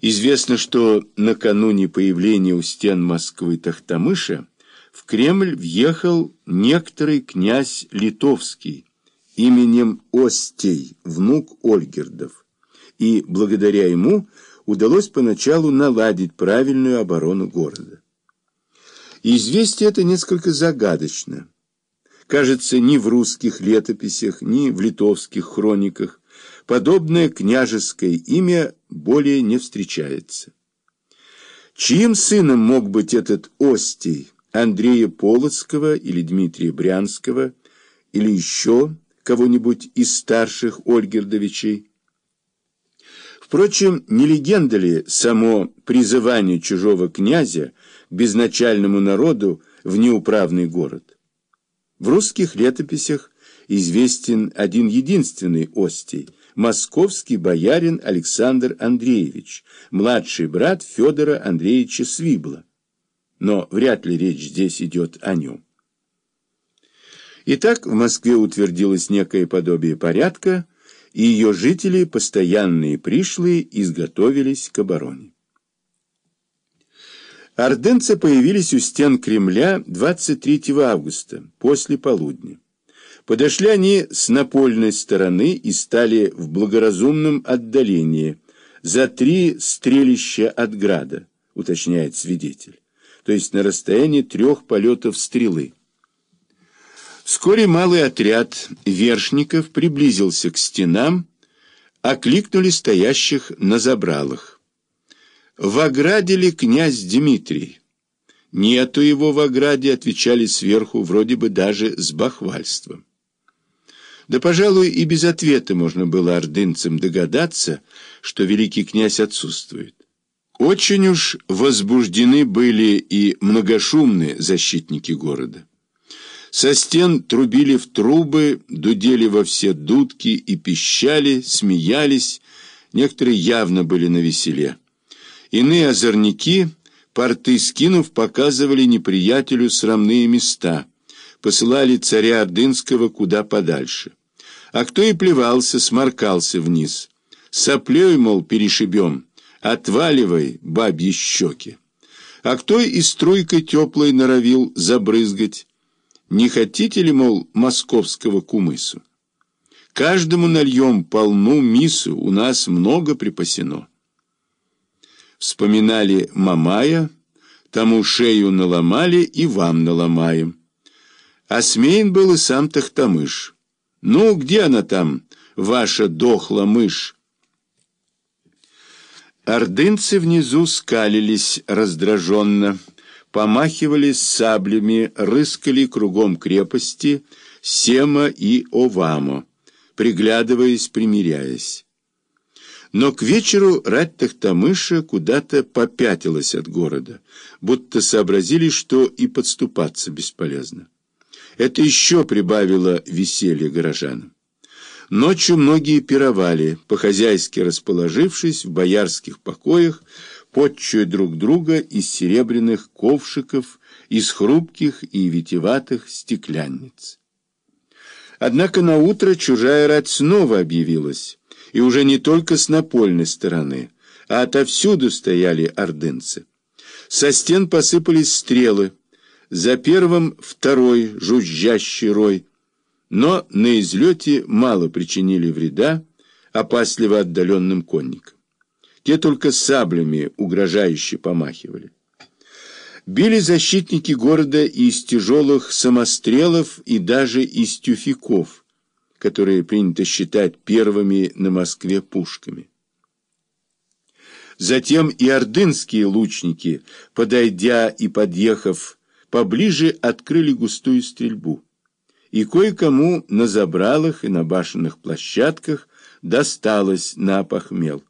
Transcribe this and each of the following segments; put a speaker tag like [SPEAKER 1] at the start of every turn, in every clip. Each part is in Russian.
[SPEAKER 1] Известно, что накануне появления у стен Москвы Тахтамыша в Кремль въехал некоторый князь Литовский именем Остей, внук Ольгердов, и благодаря ему удалось поначалу наладить правильную оборону города. Известие это несколько загадочно. Кажется, ни в русских летописях, ни в литовских хрониках подобное княжеское имя более не встречается. Чьим сыном мог быть этот Остий, Андрея Полоцкого или Дмитрия Брянского, или еще кого-нибудь из старших Ольгердовичей? Впрочем, не легенда ли само призывание чужого князя к безначальному народу в неуправный город? В русских летописях известен один единственный Остий – московский боярин Александр Андреевич, младший брат Федора Андреевича Свибла. Но вряд ли речь здесь идет о нем. Итак, в Москве утвердилось некое подобие порядка, и ее жители, постоянные пришлые, изготовились к обороне. Ордынцы появились у стен Кремля 23 августа, после полудня. Подошли они с напольной стороны и стали в благоразумном отдалении, за три стрелища от града, уточняет свидетель, то есть на расстоянии трех полетов стрелы. Вскоре малый отряд вершников приблизился к стенам, окликнули стоящих на забралах. «В ограде ли князь Дмитрий?» «Нету его в ограде», — отвечали сверху, вроде бы даже с бахвальством. Да, пожалуй, и без ответа можно было ордынцам догадаться, что великий князь отсутствует. Очень уж возбуждены были и многошумные защитники города. Со стен трубили в трубы, дудели во все дудки и пищали, смеялись, некоторые явно были на веселе. Иные озорники, порты скинув, показывали неприятелю срамные места, посылали царя Ордынского куда подальше а кто и плевался, сморкался вниз. Соплей, мол, перешибем, отваливай бабьи щеки. А кто и струйкой теплой норовил забрызгать. Не хотите ли, мол, московского кумысу? Каждому нальем полну мису, у нас много припасено. Вспоминали Мамая, тому шею наломали и вам наломаем. А смеян был и сам Тахтамыш. «Ну, где она там, ваша дохла мышь?» Ордынцы внизу скалились раздраженно, помахивали саблями, рыскали кругом крепости Сема и Овамо, приглядываясь, примиряясь. Но к вечеру рать Тахтамыша куда-то попятилась от города, будто сообразили, что и подступаться бесполезно. Это еще прибавило веселье горожанам. Ночью многие пировали, по-хозяйски расположившись в боярских покоях, подчуя друг друга из серебряных ковшиков, из хрупких и витеватых стеклянниц. Однако на утро чужая рать снова объявилась, и уже не только с напольной стороны, а отовсюду стояли ордынцы. Со стен посыпались стрелы, за первым второй жужжащий рой, но на излете мало причинили вреда опасливо отдаленным конникам. Те только саблями угрожающе помахивали. Били защитники города из тяжелых самострелов и даже из тюфяков, которые принято считать первыми на Москве пушками. Затем и ордынские лучники, подойдя и подъехав поближе открыли густую стрельбу. И кое-кому на забралах и на башенных площадках досталось на похмел.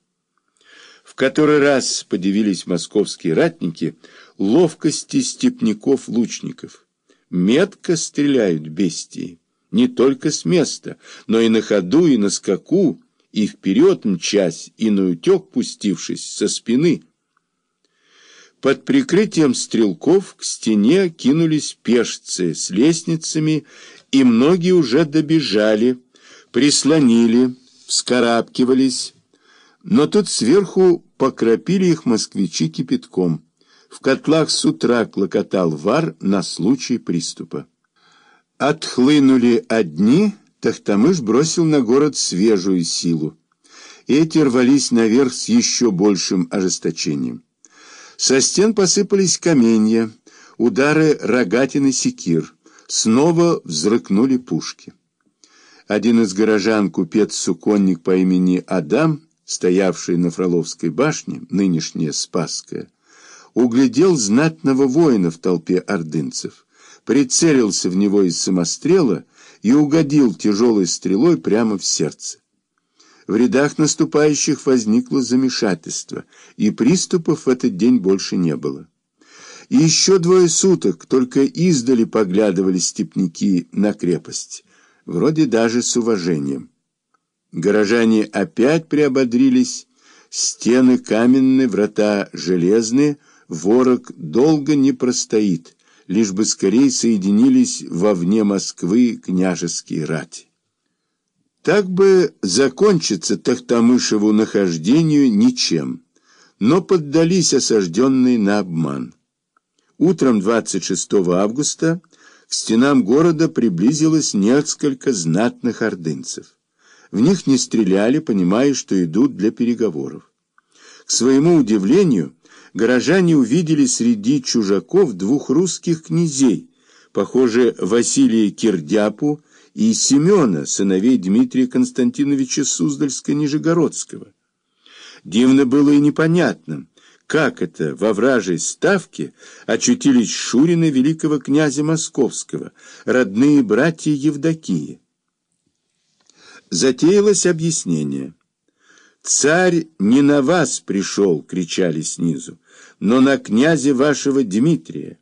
[SPEAKER 1] В который раз подивились московские ратники ловкости степняков-лучников. Метко стреляют бестии, не только с места, но и на ходу, и на скаку, и вперед мчась, и на утек пустившись со спины – под прикрытием стрелков к стене кинулись пешцы с лестницами, и многие уже добежали, прислонили, вскарабкивались. Но тут сверху покропили их москвичи кипятком. В котлах с утра клокотал вар на случай приступа. Отхлынули одни, Тахтамыш бросил на город свежую силу. Эти рвались наверх с еще большим ожесточением. Со стен посыпались каменья, удары рогатины секир. Снова взрыкнули пушки. Один из горожан, купец-суконник по имени Адам, стоявший на Фроловской башне, нынешняя Спасская, углядел знатного воина в толпе ордынцев, прицелился в него из самострела и угодил тяжелой стрелой прямо в сердце. В рядах наступающих возникло замешательство, и приступов в этот день больше не было. И еще двое суток только издали поглядывали степняки на крепость, вроде даже с уважением. Горожане опять приободрились, стены каменные, врата железные, ворог долго не простоит, лишь бы скорее соединились вовне Москвы княжеские рати. Так бы закончиться Тахтамышеву нахождению ничем, но поддались осажденные на обман. Утром 26 августа к стенам города приблизилось несколько знатных ордынцев. В них не стреляли, понимая, что идут для переговоров. К своему удивлению, горожане увидели среди чужаков двух русских князей, похоже, Василия Кирдяпу и Семена, сыновей Дмитрия Константиновича Суздальска-Нижегородского. Дивно было и непонятно, как это во вражей ставке очутились Шурины великого князя Московского, родные братья Евдокии. Затеялось объяснение. «Царь не на вас пришел!» — кричали снизу, «но на князя вашего Дмитрия.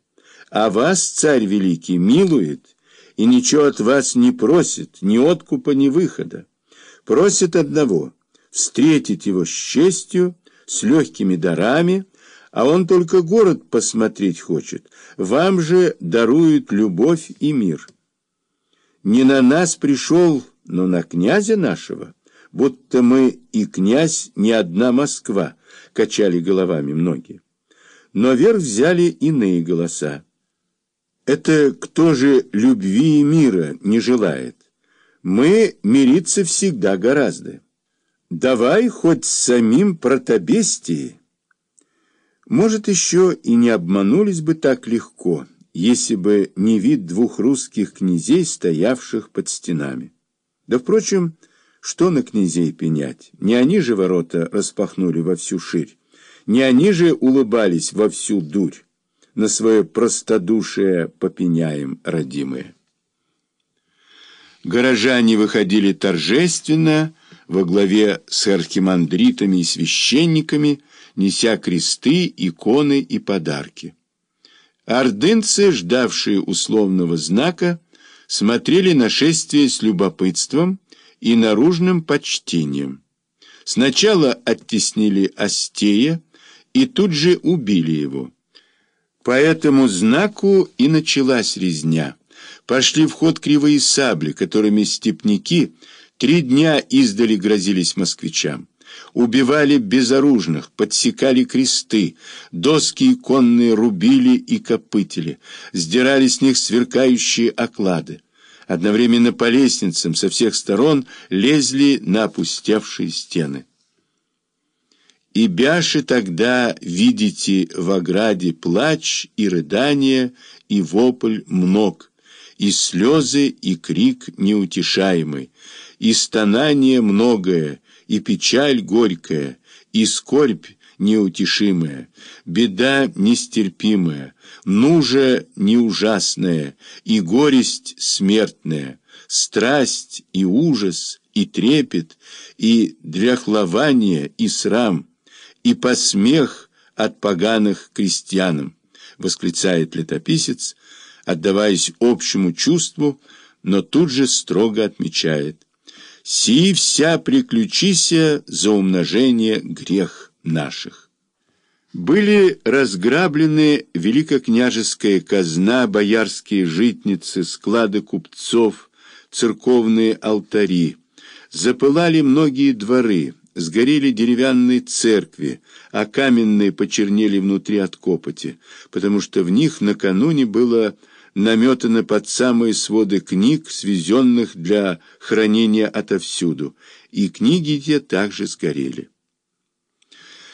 [SPEAKER 1] А вас царь великий милует и ничего от вас не просит, ни откупа, ни выхода. Просит одного — встретить его с честью, с легкими дарами, а он только город посмотреть хочет. Вам же дарует любовь и мир. Не на нас пришел, но на князя нашего, будто мы и князь не одна Москва, качали головами многие. Но вверх взяли иные голоса. Это кто же любви и мира не желает? Мы мириться всегда гораздо. Давай хоть с самим протобестии. Может, еще и не обманулись бы так легко, если бы не вид двух русских князей, стоявших под стенами. Да, впрочем, что на князей пенять? Не они же ворота распахнули во всю ширь, не они же улыбались во всю дурь. На свое простодушие попеняем, родимые. Горожане выходили торжественно, во главе с архимандритами и священниками, неся кресты, иконы и подарки. Ордынцы, ждавшие условного знака, смотрели на шествие с любопытством и наружным почтением. Сначала оттеснили Остея и тут же убили его. По этому знаку и началась резня. Пошли в ход кривые сабли, которыми степняки три дня издали грозились москвичам. Убивали безоружных, подсекали кресты, доски иконные рубили и копытили, сдирали с них сверкающие оклады. Одновременно по лестницам со всех сторон лезли на опустевшие стены. И бяши тогда видите в ограде плач и рыдание, и вопль мног, и слезы, и крик неутешаемый, и стонание многое, и печаль горькая, и скорбь неутешимая, беда нестерпимая, нужа неужасная, и горесть смертная, страсть и ужас, и трепет, и дряхлование, и срам, и посмех от поганых крестьянам, восклицает летописец, отдаваясь общему чувству, но тут же строго отмечает «Си вся приключися за умножение грех наших». Были разграблены великокняжеская казна, боярские житницы, склады купцов, церковные алтари, запылали многие дворы, сгорели деревянные церкви, а каменные почернели внутри от копоти, потому что в них накануне было наметано под самые своды книг, свезенных для хранения отовсюду, и книги те также сгорели.